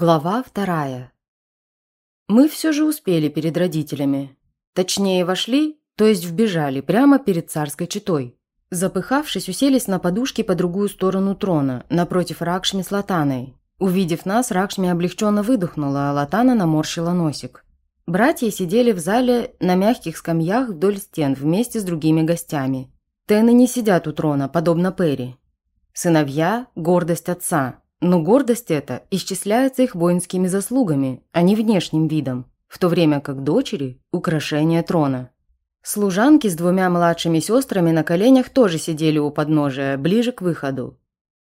Глава вторая. Мы все же успели перед родителями. Точнее, вошли, то есть вбежали, прямо перед царской четой. Запыхавшись, уселись на подушке по другую сторону трона, напротив Ракшми с Латаной. Увидев нас, Ракшми облегченно выдохнула, а Латана наморщила носик. Братья сидели в зале на мягких скамьях вдоль стен вместе с другими гостями. Тены не сидят у трона, подобно Перри. Сыновья – гордость отца, но гордость эта исчисляется их воинскими заслугами, а не внешним видом, в то время как дочери – украшение трона. Служанки с двумя младшими сестрами на коленях тоже сидели у подножия, ближе к выходу.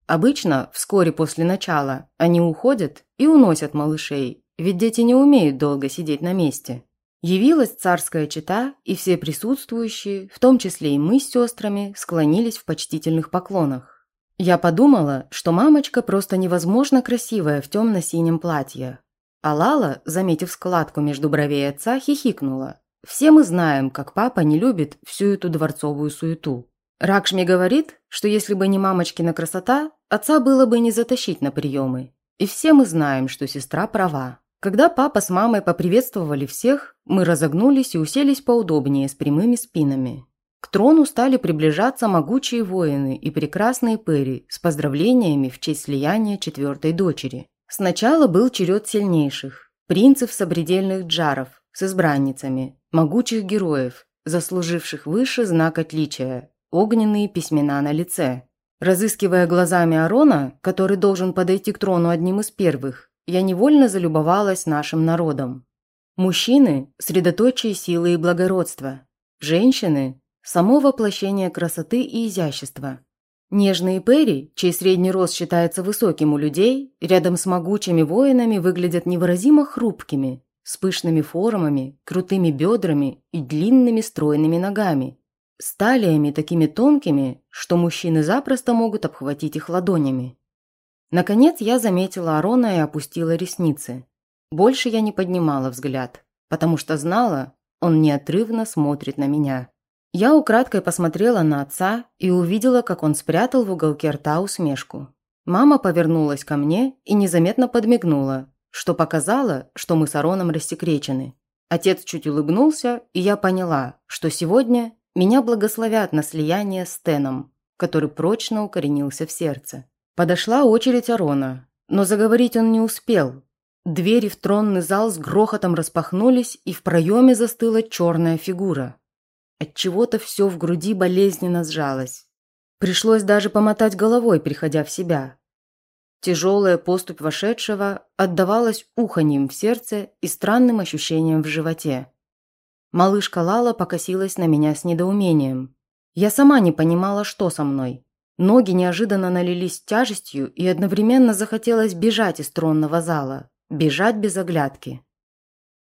Обычно, вскоре после начала, они уходят и уносят малышей, ведь дети не умеют долго сидеть на месте. Явилась царская чета, и все присутствующие, в том числе и мы с сестрами, склонились в почтительных поклонах. Я подумала, что мамочка просто невозможно красивая в темно-синем платье. А Лала, заметив складку между бровей отца, хихикнула. Все мы знаем, как папа не любит всю эту дворцовую суету. Ракшми говорит, что если бы не мамочкина красота, отца было бы не затащить на приемы. И все мы знаем, что сестра права. Когда папа с мамой поприветствовали всех, мы разогнулись и уселись поудобнее с прямыми спинами. К трону стали приближаться могучие воины и прекрасные пэри с поздравлениями в честь слияния четвертой дочери. Сначала был черед сильнейших – принцев сопредельных джаров с избранницами, могучих героев, заслуживших выше знак отличия – огненные письмена на лице. Разыскивая глазами Арона, который должен подойти к трону одним из первых, я невольно залюбовалась нашим народом. Мужчины – средоточие силы и благородства. Женщины Само воплощение красоты и изящества. Нежные Перри, чей средний рост считается высоким у людей, рядом с могучими воинами выглядят невыразимо хрупкими, с пышными формами, крутыми бедрами и длинными стройными ногами, с талиями такими тонкими, что мужчины запросто могут обхватить их ладонями. Наконец я заметила Арона и опустила ресницы. Больше я не поднимала взгляд, потому что знала, он неотрывно смотрит на меня. Я украдкой посмотрела на отца и увидела, как он спрятал в уголке рта усмешку. Мама повернулась ко мне и незаметно подмигнула, что показало, что мы с Ароном рассекречены. Отец чуть улыбнулся, и я поняла, что сегодня меня благословят на слияние с Теном, который прочно укоренился в сердце. Подошла очередь Арона, но заговорить он не успел. Двери в тронный зал с грохотом распахнулись, и в проеме застыла черная фигура. От чего-то все в груди болезненно сжалось. Пришлось даже помотать головой, приходя в себя. Тяжелая поступь вошедшего отдавалась уханьем в сердце и странным ощущением в животе. Малышка Лала покосилась на меня с недоумением. Я сама не понимала, что со мной. Ноги неожиданно налились тяжестью, и одновременно захотелось бежать из тронного зала. Бежать без оглядки.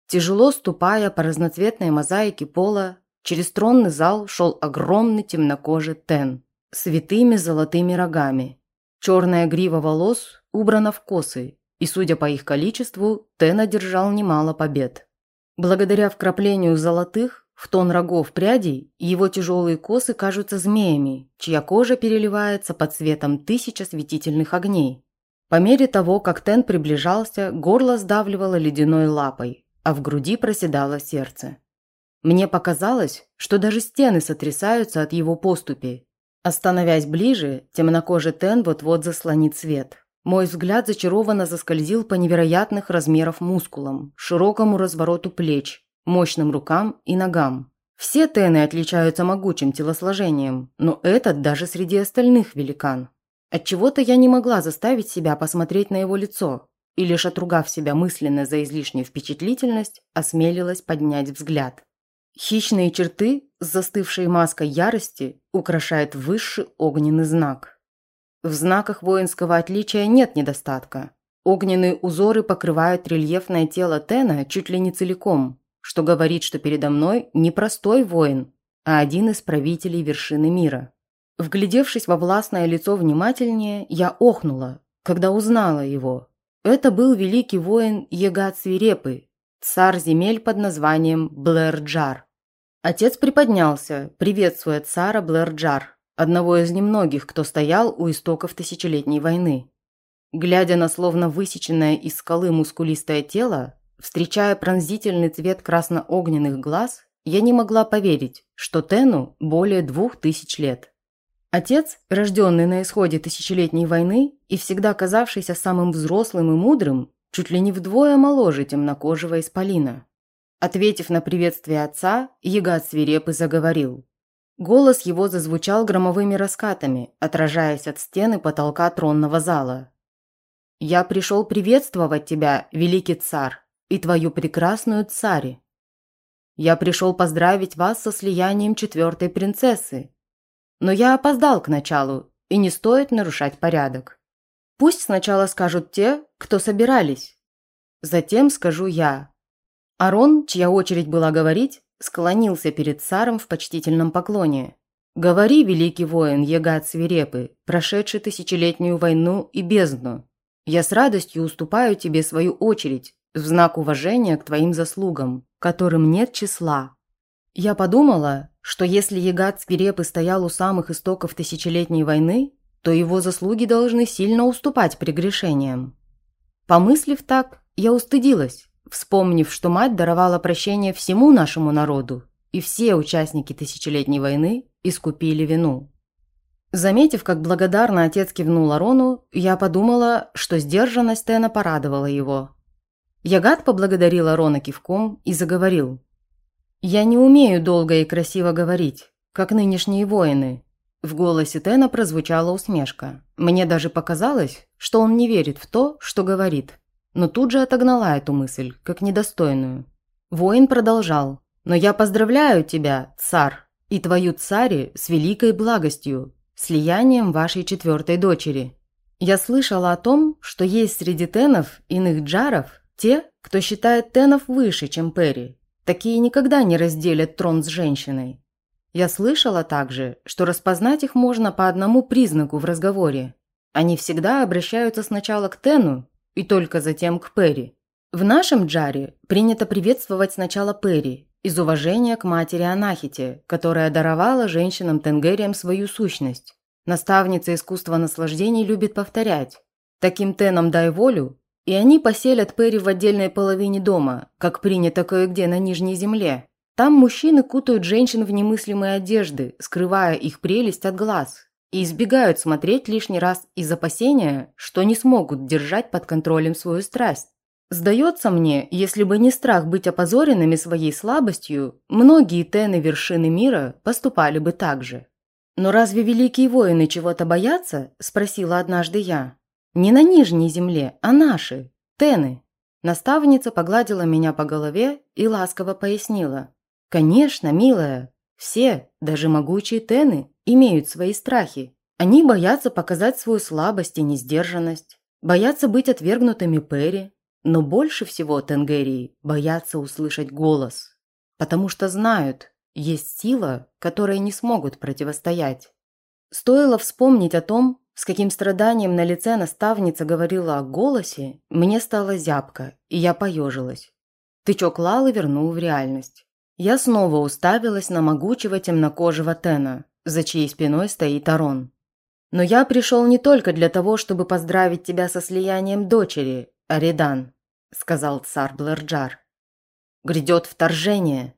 Тяжело ступая по разноцветной мозаике пола, Через тронный зал шел огромный темнокожий Тен с витыми золотыми рогами. Черная грива волос убрана в косы, и, судя по их количеству, Тен одержал немало побед. Благодаря вкраплению золотых, в тон рогов прядей, его тяжелые косы кажутся змеями, чья кожа переливается под цветом тысяч осветительных огней. По мере того, как Тен приближался, горло сдавливало ледяной лапой, а в груди проседало сердце. Мне показалось, что даже стены сотрясаются от его поступи. Остановясь ближе, темнокожий Тен вот-вот заслонит свет. Мой взгляд зачарованно заскользил по невероятных размеров мускулам, широкому развороту плеч, мощным рукам и ногам. Все Тены отличаются могучим телосложением, но этот даже среди остальных великан. Отчего-то я не могла заставить себя посмотреть на его лицо, и лишь отругав себя мысленно за излишнюю впечатлительность, осмелилась поднять взгляд. Хищные черты с застывшей маской ярости украшает высший огненный знак. В знаках воинского отличия нет недостатка. Огненные узоры покрывают рельефное тело Тена чуть ли не целиком, что говорит, что передо мной не простой воин, а один из правителей вершины мира. Вглядевшись во властное лицо внимательнее, я охнула, когда узнала его. Это был великий воин Егат Свирепый, царь земель под названием Блэр-Джар. Отец приподнялся, приветствуя цара Блэр-Джар, одного из немногих, кто стоял у истоков тысячелетней войны. Глядя на словно высеченное из скалы мускулистое тело, встречая пронзительный цвет красно-огненных глаз, я не могла поверить, что Тену более двух тысяч лет. Отец, рожденный на исходе тысячелетней войны и всегда казавшийся самым взрослым и мудрым, чуть ли не вдвое моложе темнокожего исполина. Ответив на приветствие отца, Ягат свирепый заговорил. Голос его зазвучал громовыми раскатами, отражаясь от стены потолка тронного зала. «Я пришел приветствовать тебя, великий царь, и твою прекрасную цари. Я пришел поздравить вас со слиянием четвертой принцессы, но я опоздал к началу, и не стоит нарушать порядок. Пусть сначала скажут те, кто собирались. Затем скажу я. Арон, чья очередь была говорить, склонился перед царом в почтительном поклоне. «Говори, великий воин, Ягат свирепый, прошедший тысячелетнюю войну и бездну. Я с радостью уступаю тебе свою очередь в знак уважения к твоим заслугам, которым нет числа». Я подумала, что если Ягат свирепый стоял у самых истоков тысячелетней войны, то его заслуги должны сильно уступать прегрешениям. Помыслив так, я устыдилась, вспомнив, что мать даровала прощение всему нашему народу, и все участники тысячелетней войны искупили вину. Заметив, как благодарно отец кивнул Арону, я подумала, что сдержанность Тена порадовала его. Ягат поблагодарил Арона кивком и заговорил. «Я не умею долго и красиво говорить, как нынешние воины». В голосе Тена прозвучала усмешка. Мне даже показалось, что он не верит в то, что говорит. Но тут же отогнала эту мысль, как недостойную. Воин продолжал. «Но я поздравляю тебя, царь, и твою цари с великой благостью, слиянием вашей четвертой дочери. Я слышала о том, что есть среди тенов иных джаров те, кто считает тенов выше, чем Перри, Такие никогда не разделят трон с женщиной. Я слышала также, что распознать их можно по одному признаку в разговоре. Они всегда обращаются сначала к Тену и только затем к Перри. В нашем джаре принято приветствовать сначала Перри из уважения к матери Анахите, которая даровала женщинам-тенгериям свою сущность. Наставница искусства наслаждений любит повторять «Таким Тенам дай волю, и они поселят Перри в отдельной половине дома, как принято кое-где на Нижней Земле. Там мужчины кутают женщин в немыслимые одежды, скрывая их прелесть от глаз, и избегают смотреть лишний раз из опасения, что не смогут держать под контролем свою страсть. Сдается мне, если бы не страх быть опозоренными своей слабостью, многие тены вершины мира поступали бы так же. «Но разве великие воины чего-то боятся?» – спросила однажды я. Не на нижней земле, а наши, тены. Наставница погладила меня по голове и ласково пояснила. Конечно, милая, все, даже могучие тены, имеют свои страхи. Они боятся показать свою слабость и несдержанность, боятся быть отвергнутыми Перри, но больше всего тенгерии боятся услышать голос, потому что знают, есть сила, которой не смогут противостоять. Стоило вспомнить о том, с каким страданием на лице наставница говорила о голосе, мне стало зябко, и я поежилась. Тычок Лалы вернул в реальность. Я снова уставилась на могучего темнокожего Тена, за чьей спиной стоит Арон. «Но я пришел не только для того, чтобы поздравить тебя со слиянием дочери, Аридан», сказал царь Блэрджар. «Грядет вторжение,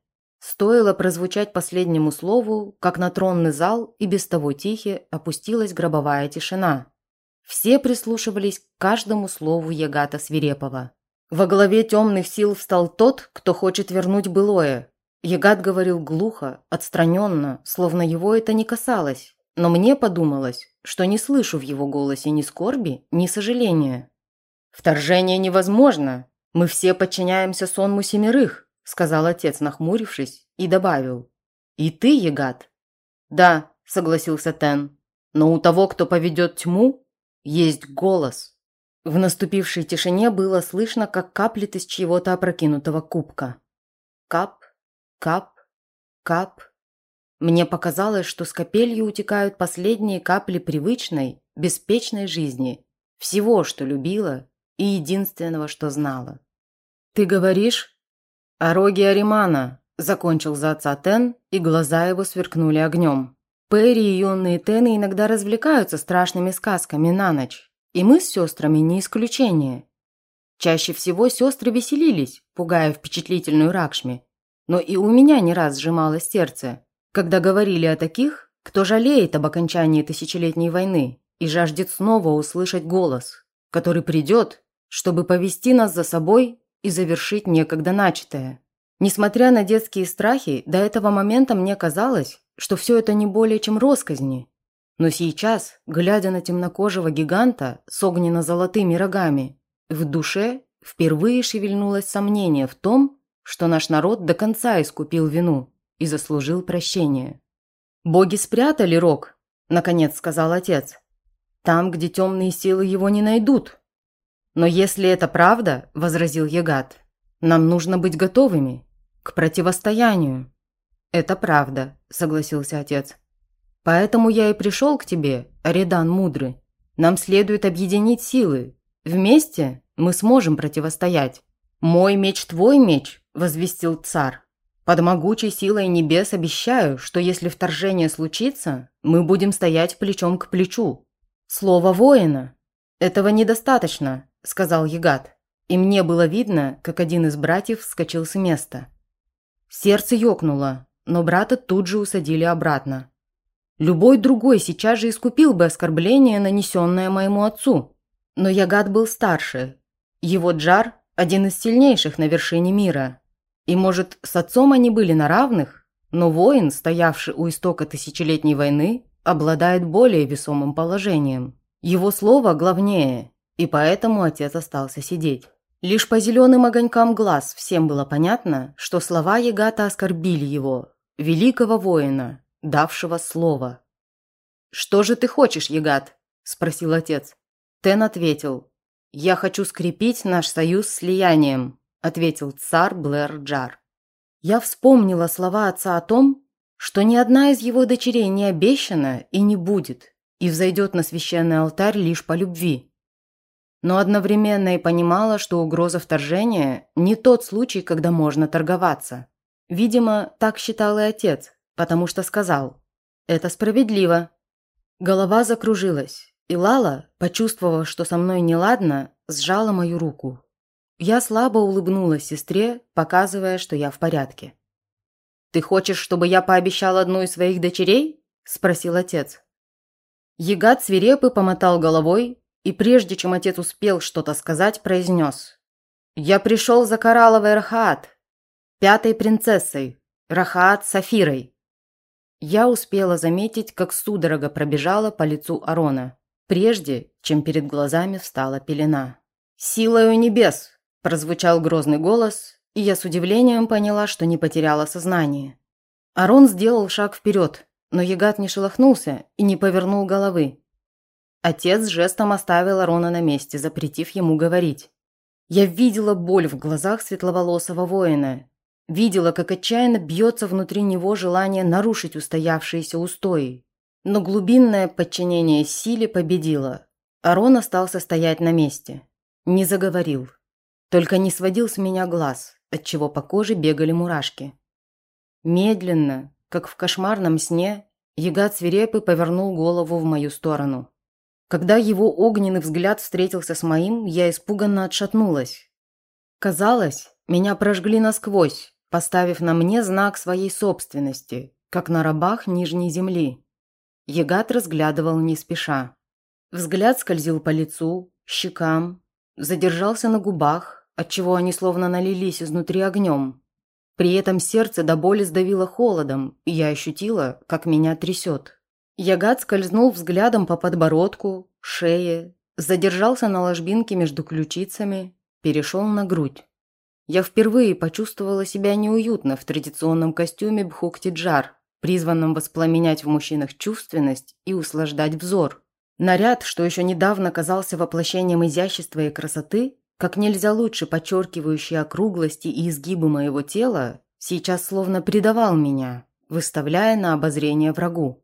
Стоило прозвучать последнему слову, как на тронный зал и без того тихий опустилась гробовая тишина. Все прислушивались к каждому слову Ягата Свирепова. Во главе темных сил встал тот, кто хочет вернуть былое. Ягат говорил глухо, отстраненно, словно его это не касалось. Но мне подумалось, что не слышу в его голосе ни скорби, ни сожаления. «Вторжение невозможно. Мы все подчиняемся сонму семерых сказал отец, нахмурившись, и добавил. «И ты, Ягат?» «Да», – согласился Тен. «Но у того, кто поведет тьму, есть голос». В наступившей тишине было слышно, как каплет из чьего-то опрокинутого кубка. Кап, кап, кап. Мне показалось, что с капелью утекают последние капли привычной, беспечной жизни, всего, что любила и единственного, что знала. «Ты говоришь?» «Ороги Аримана», – закончил за отца Тен, и глаза его сверкнули огнем. Перри и юные Тены иногда развлекаются страшными сказками на ночь. И мы с сестрами не исключение. Чаще всего сестры веселились, пугая впечатлительную Ракшми. Но и у меня не раз сжималось сердце, когда говорили о таких, кто жалеет об окончании тысячелетней войны и жаждет снова услышать голос, который придет, чтобы повести нас за собой и завершить некогда начатое. Несмотря на детские страхи, до этого момента мне казалось, что все это не более чем росказни. Но сейчас, глядя на темнокожего гиганта с огненно-золотыми рогами, в душе впервые шевельнулось сомнение в том, что наш народ до конца искупил вину и заслужил прощение. «Боги спрятали рог», – наконец сказал отец. «Там, где темные силы его не найдут». «Но если это правда», – возразил Ягат, – «нам нужно быть готовыми к противостоянию». «Это правда», – согласился отец. «Поэтому я и пришел к тебе, Аридан Мудрый. Нам следует объединить силы. Вместе мы сможем противостоять». «Мой меч – твой меч», – возвестил царь. «Под могучей силой небес обещаю, что если вторжение случится, мы будем стоять плечом к плечу». «Слово воина». «Этого недостаточно», – сказал Ягат. И мне было видно, как один из братьев вскочил с места. Сердце ёкнуло, но брата тут же усадили обратно. Любой другой сейчас же искупил бы оскорбление, нанесенное моему отцу. Но Ягат был старше. Его Джар – один из сильнейших на вершине мира. И, может, с отцом они были на равных, но воин, стоявший у истока тысячелетней войны, обладает более весомым положением. Его слово главнее, и поэтому отец остался сидеть. Лишь по зеленым огонькам глаз всем было понятно, что слова Ягата оскорбили его, великого воина, давшего слово. «Что же ты хочешь, Ягат?» – спросил отец. Тен ответил. «Я хочу скрепить наш союз слиянием», – ответил царь Блэр Джар. Я вспомнила слова отца о том, что ни одна из его дочерей не обещана и не будет, и взойдет на священный алтарь лишь по любви но одновременно и понимала, что угроза вторжения – не тот случай, когда можно торговаться. Видимо, так считал и отец, потому что сказал «Это справедливо». Голова закружилась, и Лала, почувствовав, что со мной неладно, сжала мою руку. Я слабо улыбнулась сестре, показывая, что я в порядке. «Ты хочешь, чтобы я пообещал одну из своих дочерей?» – спросил отец. Ягат свирепый помотал головой, и прежде чем отец успел что-то сказать, произнес. «Я пришел за коралловой Рахаат, пятой принцессой, Рахаат Сафирой». Я успела заметить, как судорога пробежала по лицу Арона, прежде чем перед глазами встала пелена. «Силою небес!» – прозвучал грозный голос, и я с удивлением поняла, что не потеряла сознание. Арон сделал шаг вперед, но Ягат не шелохнулся и не повернул головы. Отец жестом оставил Арона на месте, запретив ему говорить. Я видела боль в глазах светловолосого воина. Видела, как отчаянно бьется внутри него желание нарушить устоявшиеся устои. Но глубинное подчинение силе победило. Арон остался стоять на месте. Не заговорил. Только не сводил с меня глаз, отчего по коже бегали мурашки. Медленно, как в кошмарном сне, Ягат свирепый повернул голову в мою сторону. Когда его огненный взгляд встретился с моим, я испуганно отшатнулась. Казалось, меня прожгли насквозь, поставив на мне знак своей собственности, как на рабах Нижней Земли. Ягат разглядывал не спеша. Взгляд скользил по лицу, щекам, задержался на губах, отчего они словно налились изнутри огнем. При этом сердце до боли сдавило холодом, и я ощутила, как меня трясет. Ягат скользнул взглядом по подбородку, шее, задержался на ложбинке между ключицами, перешел на грудь. Я впервые почувствовала себя неуютно в традиционном костюме бхуктиджар, призванном воспламенять в мужчинах чувственность и услаждать взор. Наряд, что еще недавно казался воплощением изящества и красоты, как нельзя лучше подчеркивающий округлости и изгибы моего тела, сейчас словно предавал меня, выставляя на обозрение врагу.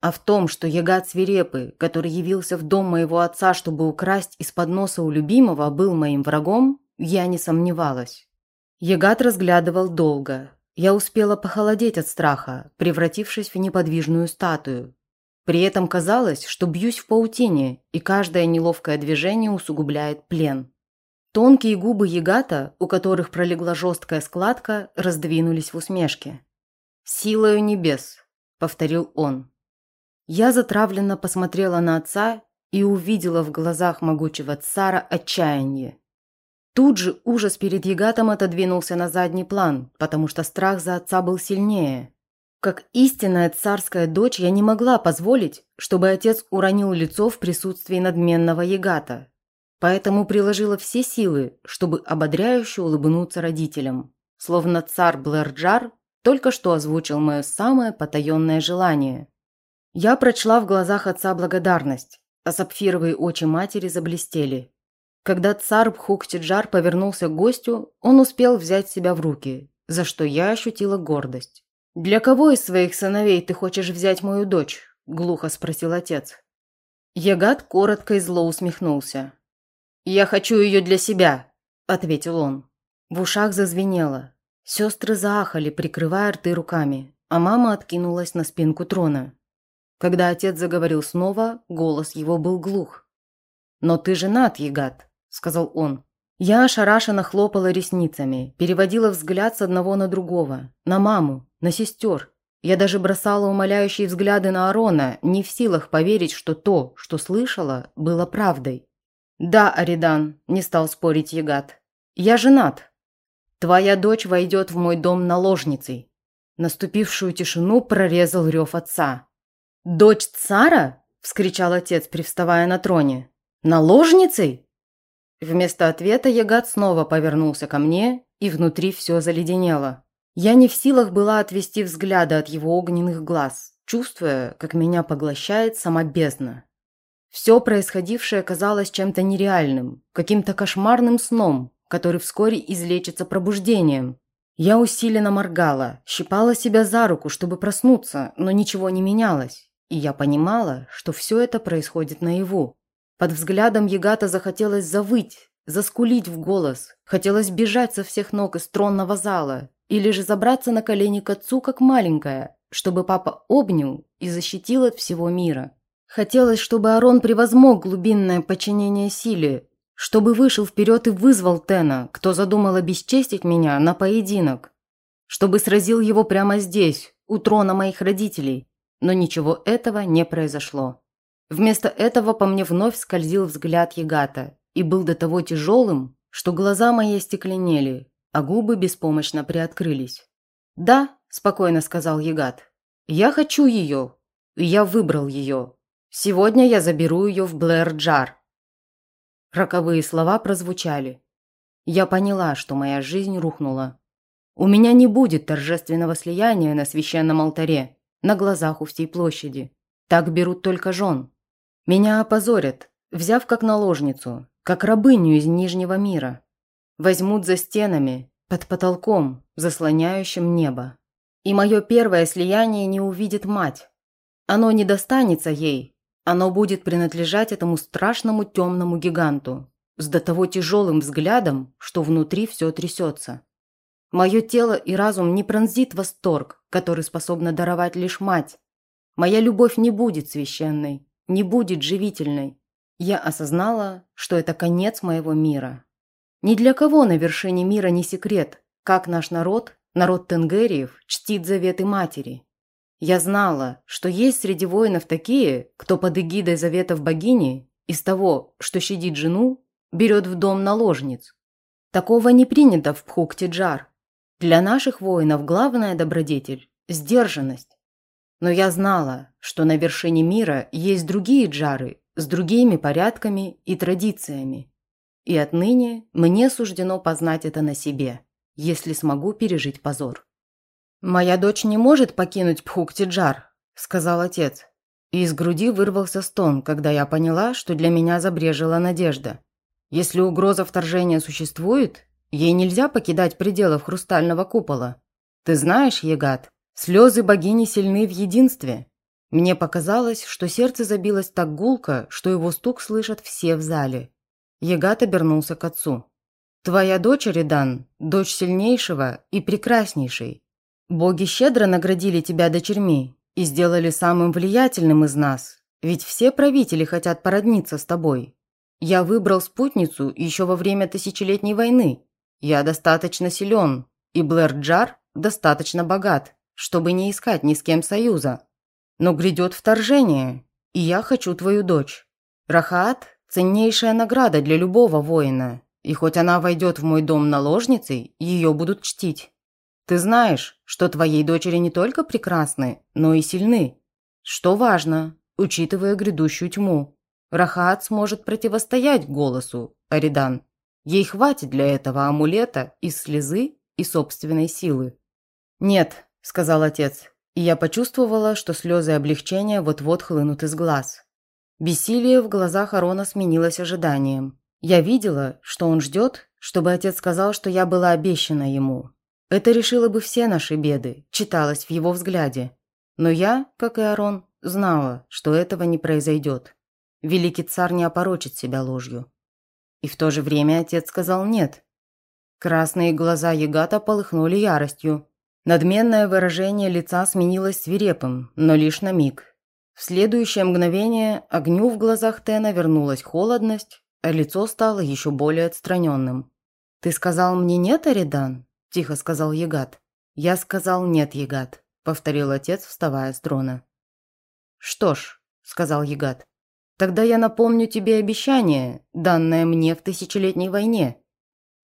А в том, что Ягат свирепый, который явился в дом моего отца, чтобы украсть из-под носа у любимого, был моим врагом, я не сомневалась. Ягат разглядывал долго. Я успела похолодеть от страха, превратившись в неподвижную статую. При этом казалось, что бьюсь в паутине, и каждое неловкое движение усугубляет плен. Тонкие губы Ягата, у которых пролегла жесткая складка, раздвинулись в усмешке. «Силою небес», — повторил он. Я затравленно посмотрела на отца и увидела в глазах могучего цара отчаяние. Тут же ужас перед Ягатом отодвинулся на задний план, потому что страх за отца был сильнее. Как истинная царская дочь я не могла позволить, чтобы отец уронил лицо в присутствии надменного Ягата. Поэтому приложила все силы, чтобы ободряюще улыбнуться родителям. Словно царь Блэрджар только что озвучил мое самое потаенное желание. Я прочла в глазах отца благодарность, а сапфировые очи матери заблестели. Когда царь Бхуктиджар повернулся к гостю, он успел взять себя в руки, за что я ощутила гордость. «Для кого из своих сыновей ты хочешь взять мою дочь?» – глухо спросил отец. Ягат коротко и зло усмехнулся. «Я хочу ее для себя», – ответил он. В ушах зазвенело. Сестры заахали, прикрывая рты руками, а мама откинулась на спинку трона. Когда отец заговорил снова, голос его был глух. «Но ты женат, Ягат», – сказал он. Я ошарашенно хлопала ресницами, переводила взгляд с одного на другого, на маму, на сестер. Я даже бросала умоляющие взгляды на Арона, не в силах поверить, что то, что слышала, было правдой. «Да, Аридан», – не стал спорить Ягат. «Я женат. Твоя дочь войдет в мой дом наложницей». Наступившую тишину прорезал рев отца. «Дочь цара?» – вскричал отец, привставая на троне. «Наложницей?» Вместо ответа Ягат снова повернулся ко мне, и внутри все заледенело. Я не в силах была отвести взгляда от его огненных глаз, чувствуя, как меня поглощает сама бездна. Все происходившее казалось чем-то нереальным, каким-то кошмарным сном, который вскоре излечится пробуждением. Я усиленно моргала, щипала себя за руку, чтобы проснуться, но ничего не менялось, и я понимала, что все это происходит наяву. Под взглядом Ягата захотелось завыть, заскулить в голос, хотелось бежать со всех ног из тронного зала или же забраться на колени к отцу, как маленькая, чтобы папа обнял и защитил от всего мира. Хотелось, чтобы Арон превозмог глубинное подчинение силе, чтобы вышел вперед и вызвал Тена, кто задумал обесчестить меня, на поединок. Чтобы сразил его прямо здесь, у трона моих родителей. Но ничего этого не произошло. Вместо этого по мне вновь скользил взгляд Ягата и был до того тяжелым, что глаза мои стекленели, а губы беспомощно приоткрылись. «Да», – спокойно сказал Ягат, – «я хочу ее, и я выбрал ее. Сегодня я заберу ее в Блэр-Джар». Роковые слова прозвучали. Я поняла, что моя жизнь рухнула. У меня не будет торжественного слияния на священном алтаре, на глазах у всей площади. Так берут только жен. Меня опозорят, взяв как наложницу, как рабыню из Нижнего мира. Возьмут за стенами, под потолком, заслоняющим небо. И мое первое слияние не увидит мать. Оно не достанется ей, оно будет принадлежать этому страшному темному гиганту, с до того тяжелым взглядом, что внутри все трясется. Мое тело и разум не пронзит восторг, который способна даровать лишь мать. Моя любовь не будет священной, не будет живительной. Я осознала, что это конец моего мира. Ни для кого на вершине мира не секрет, как наш народ, народ тенгериев, чтит заветы матери. Я знала, что есть среди воинов такие, кто под эгидой заветов богини из того, что щадит жену, берет в дом наложниц. Такого не принято в Пхуктиджар. Для наших воинов главная добродетель – сдержанность. Но я знала, что на вершине мира есть другие джары с другими порядками и традициями. И отныне мне суждено познать это на себе, если смогу пережить позор. «Моя дочь не может покинуть Пхуктиджар», – сказал отец. И из груди вырвался стон, когда я поняла, что для меня забрежила надежда. Если угроза вторжения существует, ей нельзя покидать пределов хрустального купола. Ты знаешь, Егат, Слезы богини сильны в единстве. Мне показалось, что сердце забилось так гулко, что его стук слышат все в зале. Ягат обернулся к отцу. «Твоя дочь, Ридан, дочь сильнейшего и прекраснейшей. Боги щедро наградили тебя дочерьми, и сделали самым влиятельным из нас, ведь все правители хотят породниться с тобой. Я выбрал спутницу еще во время тысячелетней войны. Я достаточно силен, и Блэр Джар достаточно богат, чтобы не искать ни с кем союза. Но грядет вторжение, и я хочу твою дочь. Рахат – ценнейшая награда для любого воина, и хоть она войдет в мой дом наложницей, ее будут чтить. Ты знаешь, что твоей дочери не только прекрасны, но и сильны. Что важно, учитывая грядущую тьму. Рахат сможет противостоять голосу, Аридан. Ей хватит для этого амулета из слезы и собственной силы. «Нет», – сказал отец, и я почувствовала, что слезы облегчения вот-вот хлынут из глаз. Бессилие в глазах Арона сменилось ожиданием. Я видела, что он ждет, чтобы отец сказал, что я была обещана ему. Это решило бы все наши беды, читалось в его взгляде. Но я, как и Арон, знала, что этого не произойдет. Великий царь не опорочит себя ложью. И в то же время отец сказал «нет». Красные глаза Ягата полыхнули яростью. Надменное выражение лица сменилось свирепым, но лишь на миг. В следующее мгновение огню в глазах Тена вернулась холодность, а лицо стало еще более отстраненным. «Ты сказал мне нет, Аридан?» – тихо сказал Ягат. «Я сказал нет, Ягат», – повторил отец, вставая с трона. «Что ж», – сказал Ягат, – «тогда я напомню тебе обещание, данное мне в тысячелетней войне.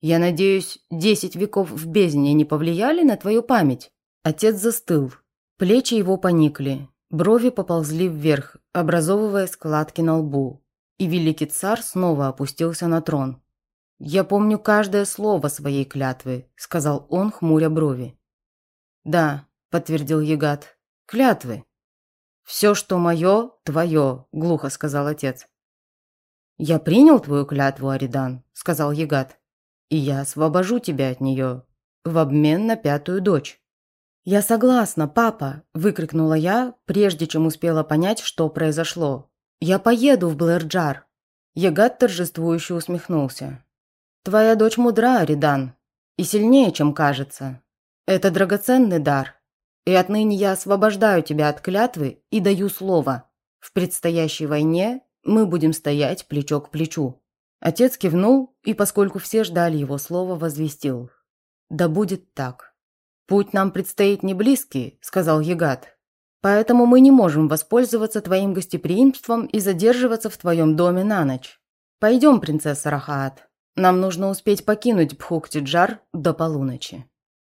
Я надеюсь, десять веков в бездне не повлияли на твою память?» Отец застыл. Плечи его поникли, брови поползли вверх, образовывая складки на лбу, и великий царь снова опустился на трон. «Я помню каждое слово своей клятвы», – сказал он, хмуря брови. «Да», – подтвердил Ягат, – «клятвы». «Все, что мое, твое», – глухо сказал отец. «Я принял твою клятву, Аридан», – сказал Ягат, – «и я освобожу тебя от нее в обмен на пятую дочь». «Я согласна, папа!» – выкрикнула я, прежде чем успела понять, что произошло. «Я поеду в Блэрджар!» Ягат торжествующе усмехнулся. «Твоя дочь мудра, Аридан, и сильнее, чем кажется. Это драгоценный дар, и отныне я освобождаю тебя от клятвы и даю слово. В предстоящей войне мы будем стоять плечо к плечу». Отец кивнул, и поскольку все ждали его слова, возвестил. «Да будет так». «Путь нам предстоит не близкий», – сказал Ягат. Поэтому мы не можем воспользоваться твоим гостеприимством и задерживаться в твоем доме на ночь. Пойдем, принцесса Рахаат. Нам нужно успеть покинуть Бхуктиджар до полуночи».